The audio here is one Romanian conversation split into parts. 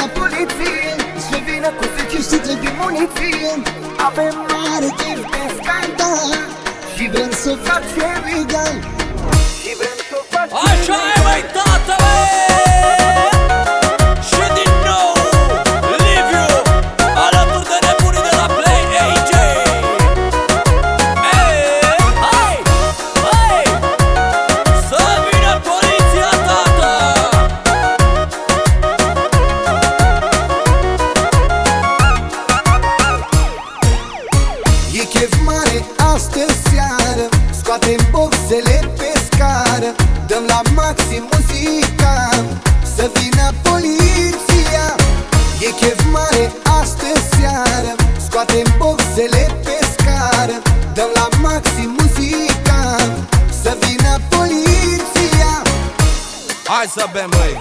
la poliție. Să vină cu 10 sticle de muniție Avem mare chef de scandal. Și vrem să facem legal E chef mare astă seară. Scoatem boxele pe scară. Dăm la maxim muzica Să vină poliția. E chef mare astă seară. Scoatem boxele pe scară. Dăm la maxim muzica Să vină poliția. Hai să bem, măi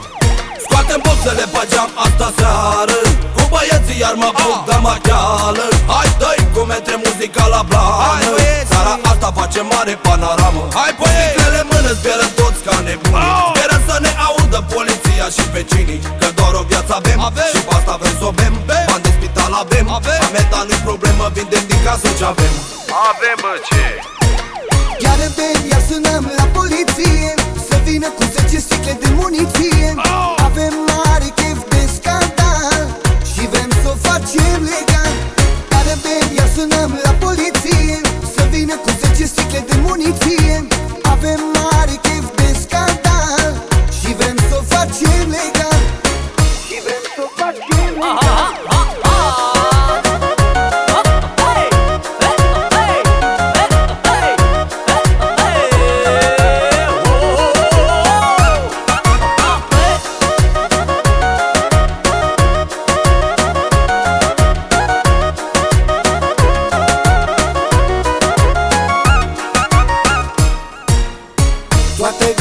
Scoatem boxele pe geam asta seară. Cu băieții iar mă buc de maghială Hai dă cu metre muzica la blană Seara asta facem mare panoramă. Hai băieți! Sticlele în mână zbierăm toți ca nebuni Sperăm să ne audă poliția și vecinii Că doar o viață avem, avem. Și pe asta vrem să o bem. Bani de spital avem, avem. Ameta nu-i problemă, vindem din casă ce avem. Avem bă ce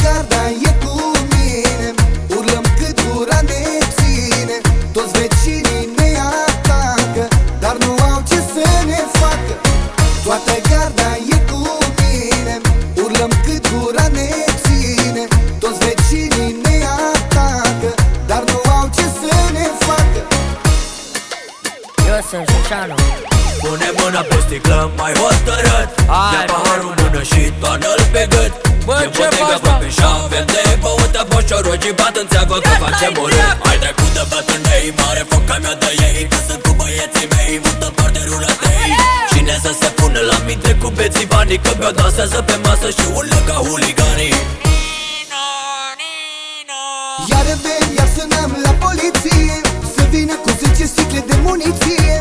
garda e cu mine. Urlăm cât gura ne ține. Toți vecinii ne atacă Dar nu au ce să ne facă. Toată garda e cu mine. Urlăm cât gura ne ține. Toți vecinii ne atacă Dar nu au ce să ne facă. Eu sunt Suceanu Pune mâna pe sticlă mai hotărât. Hai, Ia paharul bă. în mână și toarnă-l pe gât Bă, E ce botiga faci, bă mă? pe șaven de băută Boșorogi bat în țeavă că facem urât Hai trecut de bătrânei, mare foc ca mea de ei Că sunt cu băieții mei, multă parte rulatei Cine să se pună la minte cu beții banii Că mi-o dansează pe masă și urlă ca huliganii. Iar bem, iar sunăm la poliție Să vină cu 10 sticle de muniție